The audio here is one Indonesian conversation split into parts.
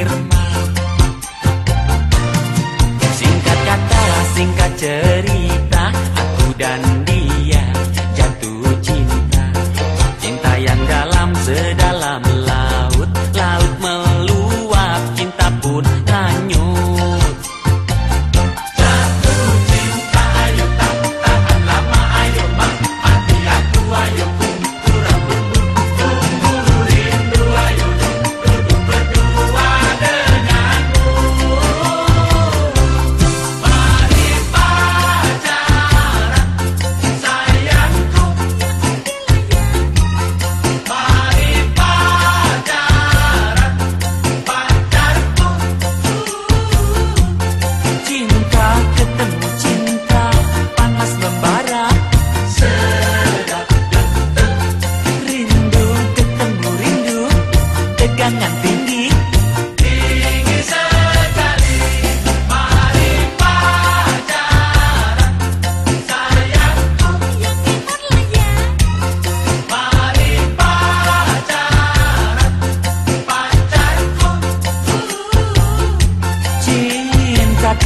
Irma. Singkat kata, singkat cerita Aku dan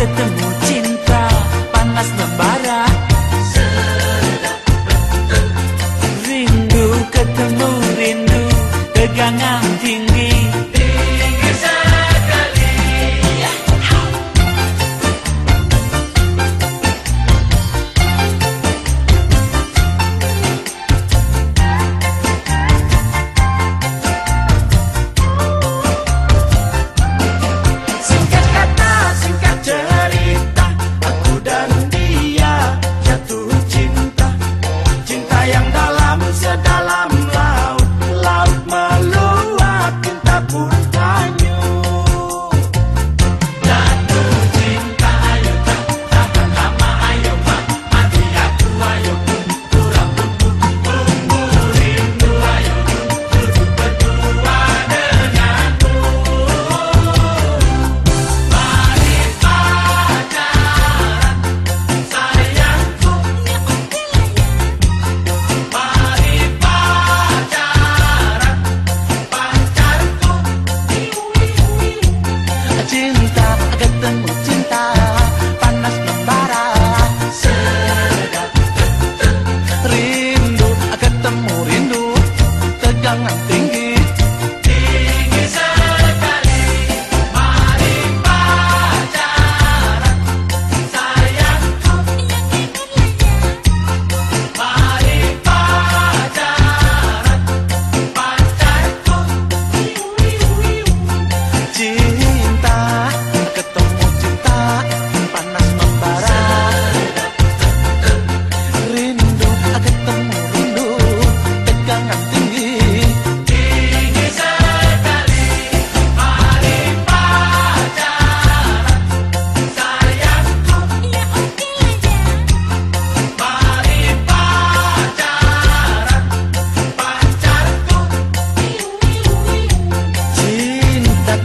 them the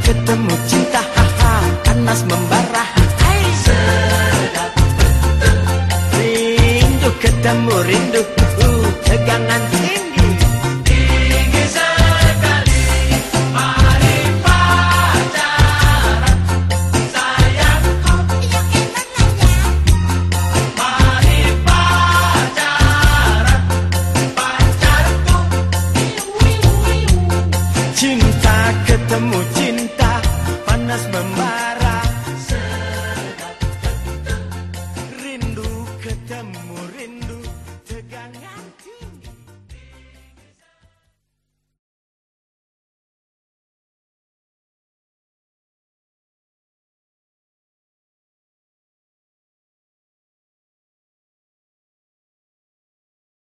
ketemu cinta haha panas membara. Hai rindu ketemu rindu uh, tegangan tinggi. Tinggi sekali mari pacaran. Sayangku mari pacaran. Pacarku cinta ketemu تمر